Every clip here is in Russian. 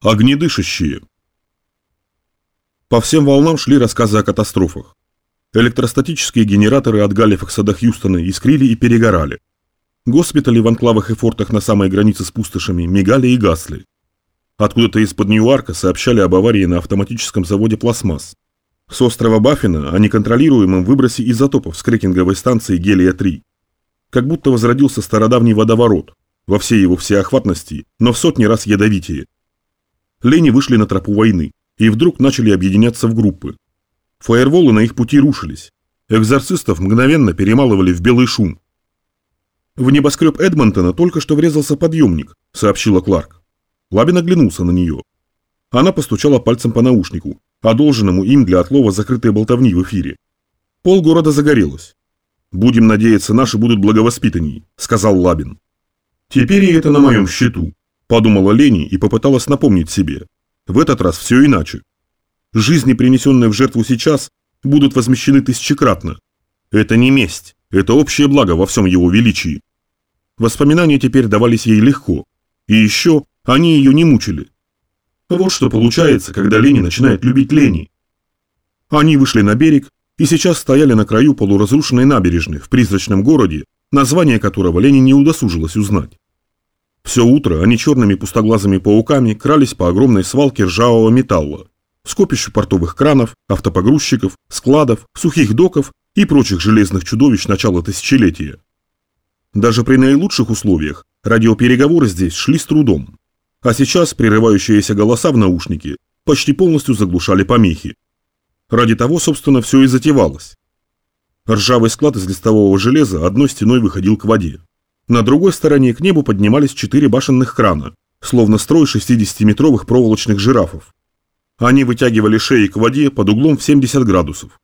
Огнедышащие. По всем волнам шли рассказы о катастрофах. Электростатические генераторы от Галифакса до Хьюстона искрили и перегорали. Госпитали в анклавах и фортах на самой границе с пустошами мигали и гасли. Откуда-то из-под Ньюарка сообщали об аварии на автоматическом заводе «Пластмасс». С острова Баффина о неконтролируемом выбросе изотопов с крекинговой станции Гелия-3. Как будто возродился стародавний водоворот, во всей его всеохватности, но в сотни раз ядовитее – Лени вышли на тропу войны и вдруг начали объединяться в группы. Фаерволы на их пути рушились. Экзорцистов мгновенно перемалывали в белый шум. «В небоскреб Эдмонтона только что врезался подъемник», — сообщила Кларк. Лабин оглянулся на нее. Она постучала пальцем по наушнику, одолженному им для отлова закрытой болтовни в эфире. Пол города загорелось. «Будем надеяться, наши будут благовоспитанней», — сказал Лабин. «Теперь и это на моем счету», Подумала Лени и попыталась напомнить себе. В этот раз все иначе. Жизни, принесенные в жертву сейчас, будут возмещены тысячекратно. Это не месть, это общее благо во всем его величии. Воспоминания теперь давались ей легко. И еще они ее не мучили. Вот что получается, когда Лени начинает любить Лени. Они вышли на берег и сейчас стояли на краю полуразрушенной набережной в призрачном городе, название которого Лени не удосужилась узнать. Все утро они черными пустоглазыми пауками крались по огромной свалке ржавого металла, скопищу портовых кранов, автопогрузчиков, складов, сухих доков и прочих железных чудовищ начала тысячелетия. Даже при наилучших условиях радиопереговоры здесь шли с трудом. А сейчас прерывающиеся голоса в наушнике почти полностью заглушали помехи. Ради того, собственно, все и затевалось. Ржавый склад из листового железа одной стеной выходил к воде. На другой стороне к небу поднимались четыре башенных крана, словно строй 60-метровых проволочных жирафов. Они вытягивали шеи к воде под углом в 70 градусов.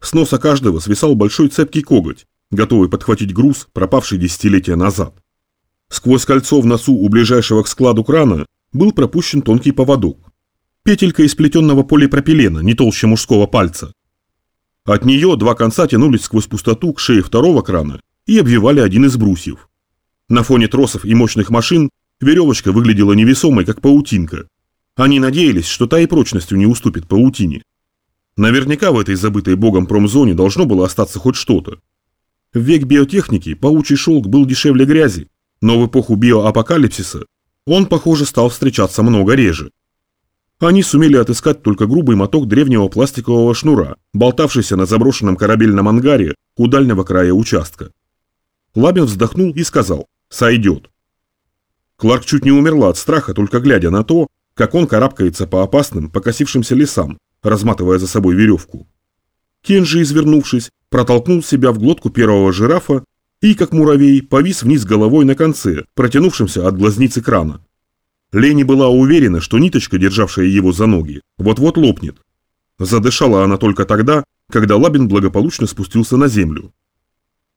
С носа каждого свисал большой цепкий коготь, готовый подхватить груз, пропавший десятилетия назад. Сквозь кольцо в носу у ближайшего к складу крана был пропущен тонкий поводок. Петелька из плетенного полипропилена, не толще мужского пальца. От нее два конца тянулись сквозь пустоту к шее второго крана и обвивали один из брусьев. На фоне тросов и мощных машин веревочка выглядела невесомой, как паутинка. Они надеялись, что та и прочностью не уступит паутине. Наверняка в этой забытой богом промзоне должно было остаться хоть что-то. В век биотехники паучий шелк был дешевле грязи, но в эпоху биоапокалипсиса он, похоже, стал встречаться много реже. Они сумели отыскать только грубый моток древнего пластикового шнура, болтавшийся на заброшенном корабельном ангаре у дальнего края участка. Лабин вздохнул и сказал Сойдет. Кларк чуть не умерла от страха, только глядя на то, как он карабкается по опасным, покосившимся лесам, разматывая за собой веревку. Кен же, извернувшись, протолкнул себя в глотку первого жирафа и, как муравей, повис вниз головой на конце, протянувшемся от глазницы крана. Лени была уверена, что ниточка, державшая его за ноги, вот-вот лопнет. Задышала она только тогда, когда Лабин благополучно спустился на землю.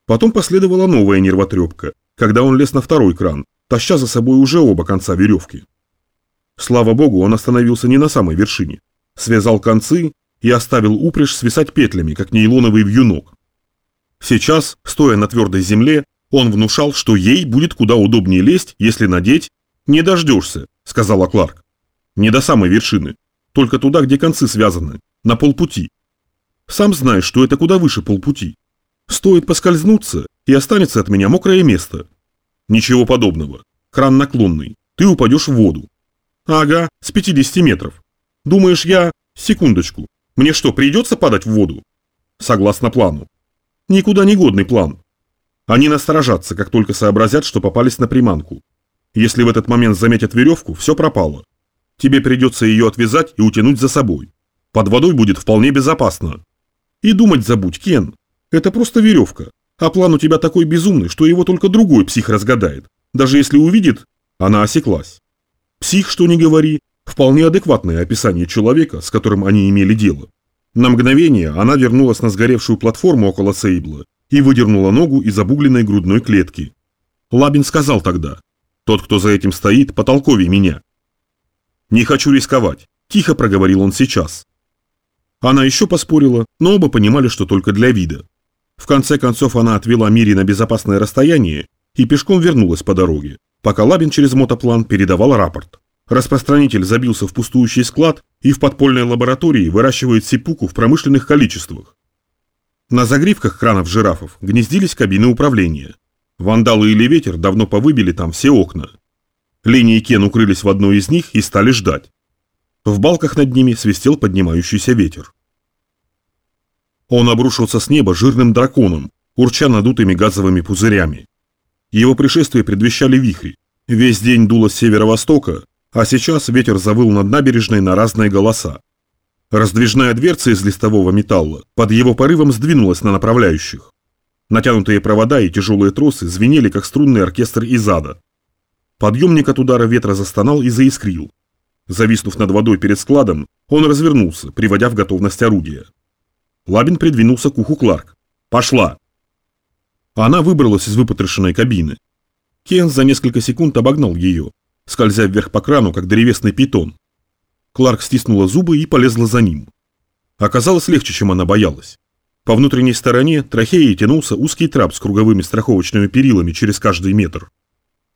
Потом последовала новая нервотрепка, когда он лез на второй кран, таща за собой уже оба конца веревки. Слава богу, он остановился не на самой вершине. Связал концы и оставил упряжь свисать петлями, как нейлоновый вьюнок. Сейчас, стоя на твердой земле, он внушал, что ей будет куда удобнее лезть, если надеть «Не дождешься», — сказала Кларк. «Не до самой вершины, только туда, где концы связаны, на полпути. Сам знаешь, что это куда выше полпути. Стоит поскользнуться, и останется от меня мокрое место. Ничего подобного. Кран наклонный. Ты упадешь в воду. Ага, с 50 метров. Думаешь, я... Секундочку. Мне что, придется падать в воду? Согласно плану. Никуда не годный план. Они насторожатся, как только сообразят, что попались на приманку. Если в этот момент заметят веревку, все пропало. Тебе придется ее отвязать и утянуть за собой. Под водой будет вполне безопасно. И думать забудь, Кен. Это просто веревка. А план у тебя такой безумный, что его только другой псих разгадает. Даже если увидит, она осеклась. Псих, что ни говори, вполне адекватное описание человека, с которым они имели дело. На мгновение она вернулась на сгоревшую платформу около Сейбла и выдернула ногу из обугленной грудной клетки. Лабин сказал тогда, «Тот, кто за этим стоит, потолковей меня». «Не хочу рисковать», – тихо проговорил он сейчас. Она еще поспорила, но оба понимали, что только для вида. В конце концов она отвела Мири на безопасное расстояние и пешком вернулась по дороге, пока Лабин через мотоплан передавал рапорт. Распространитель забился в пустующий склад и в подпольной лаборатории выращивает сипуку в промышленных количествах. На загривках кранов жирафов гнездились кабины управления. Вандалы или ветер давно повыбили там все окна. Линии Кен укрылись в одной из них и стали ждать. В балках над ними свистел поднимающийся ветер. Он обрушился с неба жирным драконом, урча надутыми газовыми пузырями. Его пришествие предвещали вихри. Весь день дуло с северо-востока, а сейчас ветер завыл над набережной на разные голоса. Раздвижная дверца из листового металла под его порывом сдвинулась на направляющих. Натянутые провода и тяжелые тросы звенели, как струнный оркестр из ада. Подъемник от удара ветра застонал и заискрил. Зависнув над водой перед складом, он развернулся, приводя в готовность орудия. Лабин придвинулся к уху Кларк. «Пошла!» Она выбралась из выпотрошенной кабины. Кен за несколько секунд обогнал ее, скользя вверх по крану, как древесный питон. Кларк стиснула зубы и полезла за ним. Оказалось легче, чем она боялась. По внутренней стороне трахеи тянулся узкий трап с круговыми страховочными перилами через каждый метр.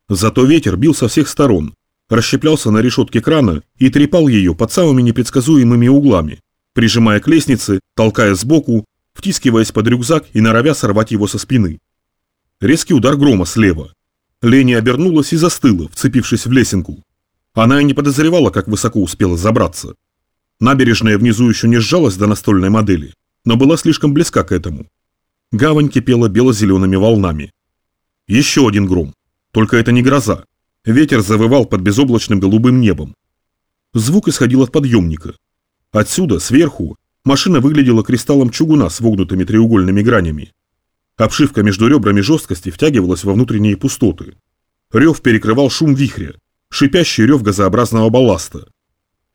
Зато ветер бил со всех сторон, расщеплялся на решетке крана и трепал ее под самыми непредсказуемыми углами, прижимая к лестнице, толкая сбоку, втискиваясь под рюкзак и норовя сорвать его со спины. Резкий удар грома слева. Лени обернулась и застыла, вцепившись в лесенку. Она и не подозревала, как высоко успела забраться. Набережная внизу еще не сжалась до настольной модели, но была слишком близка к этому. Гавань кипела бело-зелеными волнами. Еще один гром. Только это не гроза. Ветер завывал под безоблачным голубым небом. Звук исходил от подъемника. Отсюда, сверху, машина выглядела кристаллом чугуна с вогнутыми треугольными гранями. Обшивка между ребрами жесткости втягивалась во внутренние пустоты. Рев перекрывал шум вихря, шипящий рев газообразного балласта.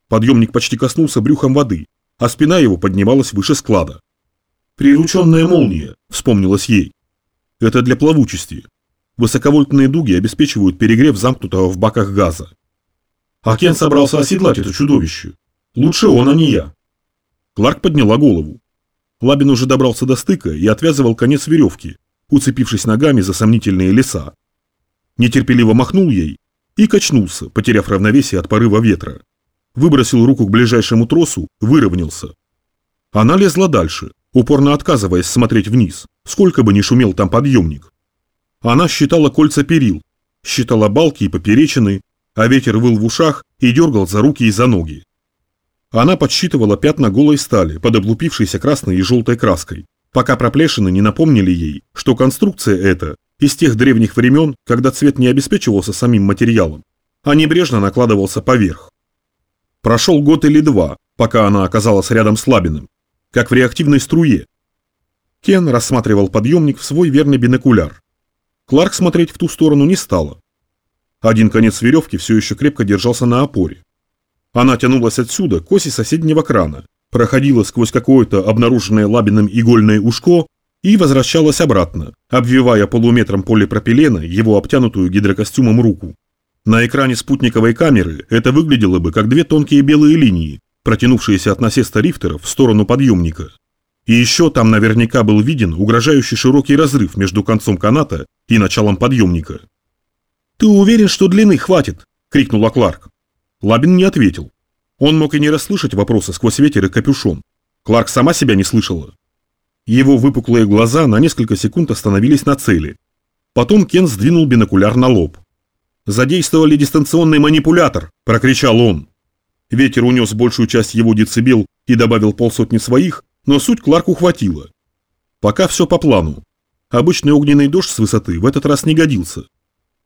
Подъемник почти коснулся брюхом воды, а спина его поднималась выше склада. «Прирученная молния», — вспомнилось ей. «Это для плавучести. Высоковольтные дуги обеспечивают перегрев замкнутого в баках газа». А Кен собрался оседлать это чудовище. Лучше он, а не я. Кларк подняла голову. Лабин уже добрался до стыка и отвязывал конец веревки, уцепившись ногами за сомнительные леса. Нетерпеливо махнул ей и качнулся, потеряв равновесие от порыва ветра. Выбросил руку к ближайшему тросу, выровнялся. Она лезла дальше, упорно отказываясь смотреть вниз, сколько бы ни шумел там подъемник. Она считала кольца перил, считала балки и поперечины, а ветер выл в ушах и дергал за руки и за ноги. Она подсчитывала пятна голой стали под облупившейся красной и желтой краской, пока проплешины не напомнили ей, что конструкция эта из тех древних времен, когда цвет не обеспечивался самим материалом, а небрежно накладывался поверх. Прошел год или два, пока она оказалась рядом с Лабиным, как в реактивной струе. Кен рассматривал подъемник в свой верный бинокуляр. Кларк смотреть в ту сторону не стала. Один конец веревки все еще крепко держался на опоре. Она тянулась отсюда к оси соседнего крана, проходила сквозь какое-то обнаруженное Лабиным игольное ушко и возвращалась обратно, обвивая полуметром полипропилена его обтянутую гидрокостюмом руку. На экране спутниковой камеры это выглядело бы как две тонкие белые линии, протянувшиеся от насеста рифтеров в сторону подъемника. И еще там наверняка был виден угрожающий широкий разрыв между концом каната и началом подъемника. «Ты уверен, что длины хватит?» – крикнула Кларк. Лабин не ответил. Он мог и не расслышать вопроса сквозь ветер и капюшон. Кларк сама себя не слышала. Его выпуклые глаза на несколько секунд остановились на цели. Потом Кен сдвинул бинокуляр на лоб. «Задействовали дистанционный манипулятор!» – прокричал он. Ветер унес большую часть его децибел и добавил полсотни своих, но суть Кларку хватило. Пока все по плану. Обычный огненный дождь с высоты в этот раз не годился.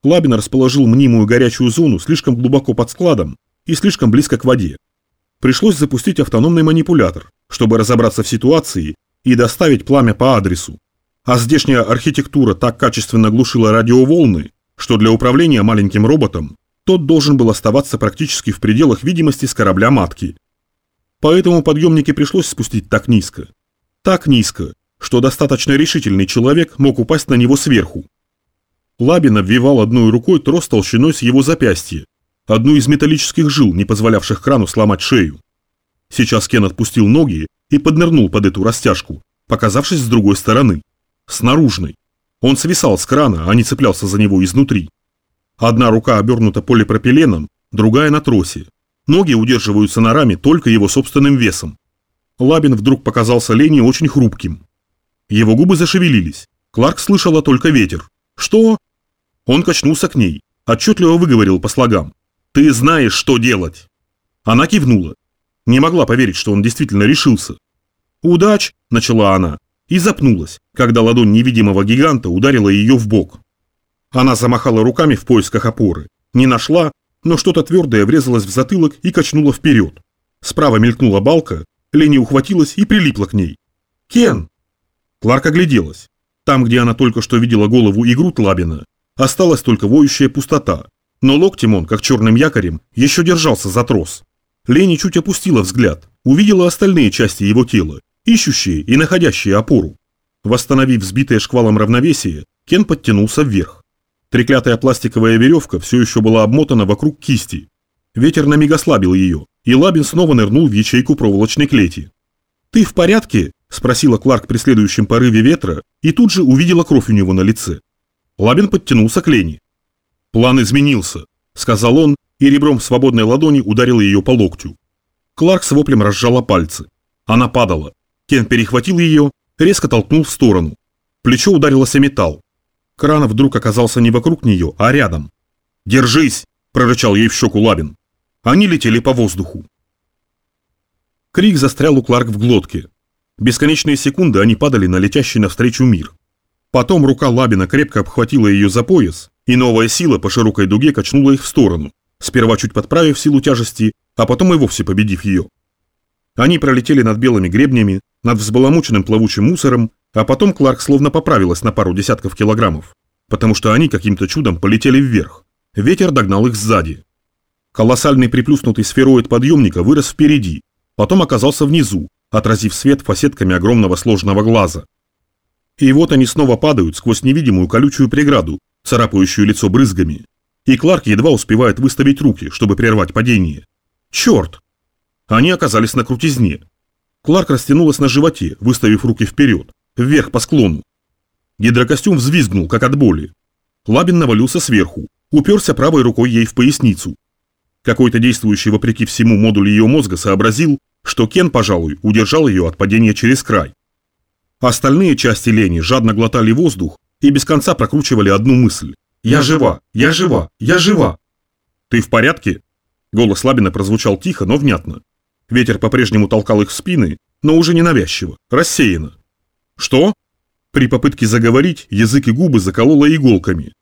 Лабин расположил мнимую горячую зону слишком глубоко под складом, и слишком близко к воде. Пришлось запустить автономный манипулятор, чтобы разобраться в ситуации и доставить пламя по адресу. А здешняя архитектура так качественно глушила радиоволны, что для управления маленьким роботом тот должен был оставаться практически в пределах видимости с корабля матки. Поэтому подъемники пришлось спустить так низко. Так низко, что достаточно решительный человек мог упасть на него сверху. Лабин обвивал одной рукой трос толщиной с его запястье, одну из металлических жил, не позволявших крану сломать шею. Сейчас Кен отпустил ноги и поднырнул под эту растяжку, показавшись с другой стороны, с наружной. Он свисал с крана, а не цеплялся за него изнутри. Одна рука обернута полипропиленом, другая на тросе. Ноги удерживаются на раме только его собственным весом. Лабин вдруг показался Лене очень хрупким. Его губы зашевелились. Кларк слышала только ветер. «Что?» Он качнулся к ней, отчетливо выговорил по слогам. «Ты знаешь, что делать!» Она кивнула. Не могла поверить, что он действительно решился. «Удач!» – начала она, и запнулась, когда ладонь невидимого гиганта ударила ее в бок. Она замахала руками в поисках опоры. Не нашла, но что-то твердое врезалось в затылок и качнуло вперед. Справа мелькнула балка, Лени ухватилась и прилипла к ней. «Кен!» Кларк огляделась. Там, где она только что видела голову и грудь Лабина, осталась только воющая пустота, но локтем он, как черным якорем, еще держался за трос. Лени чуть опустила взгляд, увидела остальные части его тела, ищущие и находящие опору. Восстановив сбитое шквалом равновесие, Кен подтянулся вверх. Треклятая пластиковая веревка все еще была обмотана вокруг кисти. Ветер на миг ослабил ее, и Лабин снова нырнул в ячейку проволочной клети. «Ты в порядке?» – спросила Кларк при следующем порыве ветра, и тут же увидела кровь у него на лице. Лабин подтянулся к Лене. «План изменился», – сказал он, и ребром свободной ладони ударил ее по локтю. Кларк с воплем разжала пальцы. Она падала. Кен перехватил ее, резко толкнул в сторону. Плечо ударилось о металл. Кран вдруг оказался не вокруг нее, а рядом. «Держись!» – прорычал ей в щеку Лабин. Они летели по воздуху. Крик застрял у Кларк в глотке. Бесконечные секунды они падали на летящий навстречу мир. Потом рука Лабина крепко обхватила ее за пояс, и новая сила по широкой дуге качнула их в сторону, сперва чуть подправив силу тяжести, а потом и вовсе победив ее. Они пролетели над белыми гребнями, над взбаламученным плавучим мусором, а потом Кларк словно поправилась на пару десятков килограммов, потому что они каким-то чудом полетели вверх. Ветер догнал их сзади. Колоссальный приплюснутый сфероид подъемника вырос впереди, потом оказался внизу, отразив свет фасетками огромного сложного глаза. И вот они снова падают сквозь невидимую колючую преграду, царапающую лицо брызгами. И Кларк едва успевает выставить руки, чтобы прервать падение. Черт! Они оказались на крутизне. Кларк растянулась на животе, выставив руки вперед, вверх по склону. Гидрокостюм взвизгнул, как от боли. Лабин навалился сверху, уперся правой рукой ей в поясницу. Какой-то действующий вопреки всему модуль ее мозга сообразил, что Кен, пожалуй, удержал ее от падения через край. Остальные части Лени жадно глотали воздух и без конца прокручивали одну мысль. «Я жива! Я жива! Я жива!» «Ты в порядке?» Голос Лабина прозвучал тихо, но внятно. Ветер по-прежнему толкал их в спины, но уже не навязчиво, рассеянно. «Что?» При попытке заговорить язык и губы закололо иголками.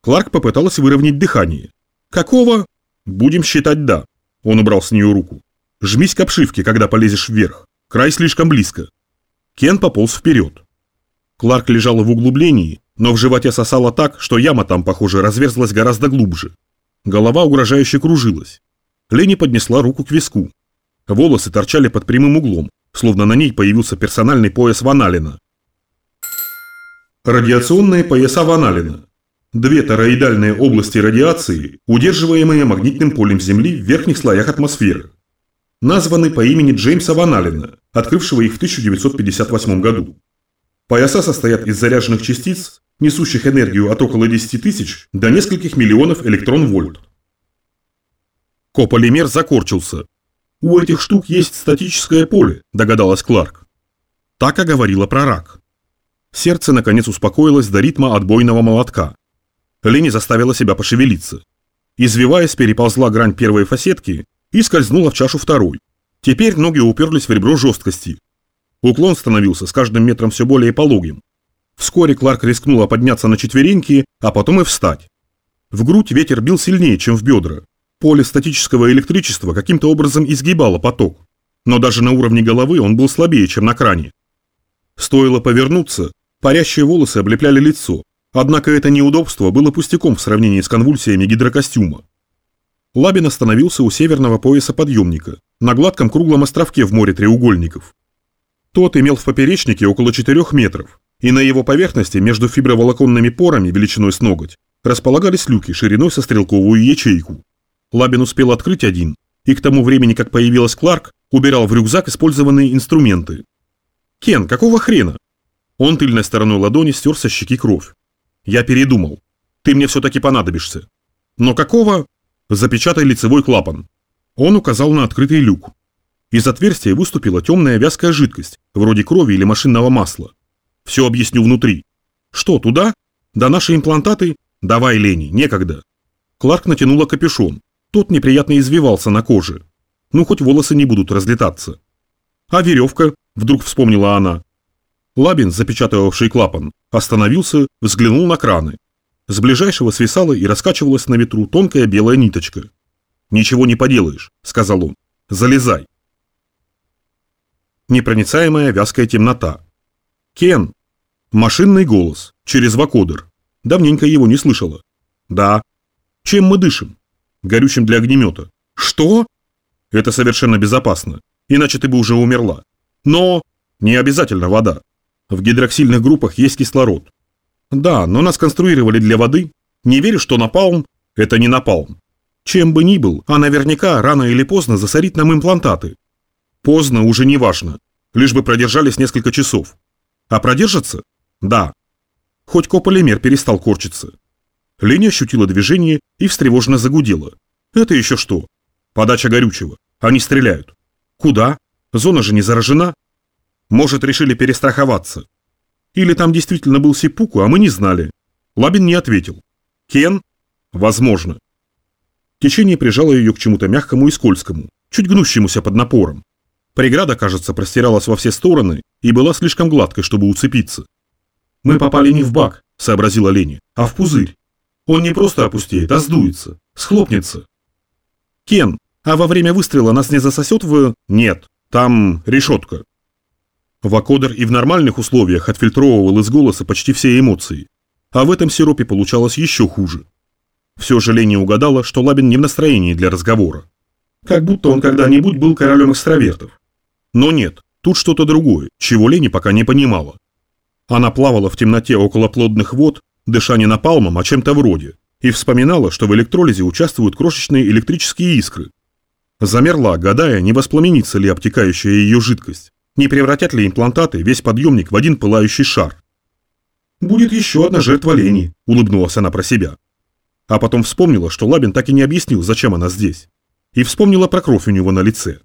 Кларк попыталась выровнять дыхание. «Какого?» Будем считать «да». Он убрал с нее руку. Жмись к обшивке, когда полезешь вверх. Край слишком близко. Кен пополз вперед. Кларк лежала в углублении, но в животе сосало так, что яма там, похоже, разверзлась гораздо глубже. Голова угрожающе кружилась. Лени поднесла руку к виску. Волосы торчали под прямым углом, словно на ней появился персональный пояс Ваналина. Радиационные пояса Ваналина Две тороидальные области радиации, удерживаемые магнитным полем Земли в верхних слоях атмосферы. Названы по имени Джеймса Ван Аллена, открывшего их в 1958 году. Пояса состоят из заряженных частиц, несущих энергию от около 10 тысяч до нескольких миллионов электрон-вольт. Кополимер закорчился. «У этих штук есть статическое поле», – догадалась Кларк. Так оговорила про рак. Сердце наконец успокоилось до ритма отбойного молотка. Лени заставила себя пошевелиться. Извиваясь, переползла грань первой фасетки и скользнула в чашу второй. Теперь ноги уперлись в ребро жесткости. Уклон становился с каждым метром все более пологим. Вскоре Кларк рискнула подняться на четвереньки, а потом и встать. В грудь ветер бил сильнее, чем в бедра. Поле статического электричества каким-то образом изгибало поток. Но даже на уровне головы он был слабее, чем на кране. Стоило повернуться, парящие волосы облепляли лицо, Однако это неудобство было пустяком в сравнении с конвульсиями гидрокостюма. Лабин остановился у северного пояса подъемника, на гладком круглом островке в море треугольников. Тот имел в поперечнике около 4 метров, и на его поверхности между фиброволоконными порами величиной с ноготь располагались люки шириной со стрелковую ячейку. Лабин успел открыть один, и к тому времени, как появилась Кларк, убирал в рюкзак использованные инструменты. «Кен, какого хрена?» Он тыльной стороной ладони стер со щеки кровь. Я передумал. Ты мне все-таки понадобишься. Но какого? Запечатай лицевой клапан. Он указал на открытый люк. Из отверстия выступила темная вязкая жидкость, вроде крови или машинного масла. Все объясню внутри. Что, туда? Да наши имплантаты? Давай, Лени, некогда. Кларк натянула капюшон. Тот неприятно извивался на коже. Ну, хоть волосы не будут разлетаться. А веревка? Вдруг вспомнила она. Лабин, запечатывавший клапан, остановился, взглянул на краны. С ближайшего свисала и раскачивалась на ветру тонкая белая ниточка. «Ничего не поделаешь», — сказал он. «Залезай». Непроницаемая вязкая темнота. «Кен!» Машинный голос, через вакодер. Давненько его не слышала. «Да». «Чем мы дышим?» «Горючим для огнемета». «Что?» «Это совершенно безопасно, иначе ты бы уже умерла. Но не обязательно вода. В гидроксильных группах есть кислород. Да, но нас конструировали для воды. Не верю, что напалм – это не напалм. Чем бы ни был, а наверняка рано или поздно засорит нам имплантаты. Поздно уже не важно, лишь бы продержались несколько часов. А продержатся? Да. Хоть кополимер перестал корчиться. Леня ощутила движение и встревоженно загудела. Это еще что? Подача горючего. Они стреляют. Куда? Зона же не заражена. Может, решили перестраховаться. Или там действительно был Сипуку, а мы не знали. Лабин не ответил. Кен? Возможно. Течение прижало ее к чему-то мягкому и скользкому, чуть гнущемуся под напором. Преграда, кажется, простиралась во все стороны и была слишком гладкой, чтобы уцепиться. «Мы попали не в бак», — сообразила Лени, — «а в пузырь. Он не просто опустеет, а сдуется, схлопнется». «Кен, а во время выстрела нас не засосет в...» «Нет, там решетка». Вакодер и в нормальных условиях отфильтровывал из голоса почти все эмоции. А в этом сиропе получалось еще хуже. Все же Лени угадала, что Лабин не в настроении для разговора. Как будто он когда-нибудь был королем экстравертов. Но нет, тут что-то другое, чего Лени пока не понимала. Она плавала в темноте около плодных вод, дыша не напалмом, а чем-то вроде, и вспоминала, что в электролизе участвуют крошечные электрические искры. Замерла, гадая, не воспламенится ли обтекающая ее жидкость. Не превратят ли имплантаты весь подъемник в один пылающий шар? «Будет еще одна жертва лени», – улыбнулась она про себя. А потом вспомнила, что Лабин так и не объяснил, зачем она здесь. И вспомнила про кровь у него на лице.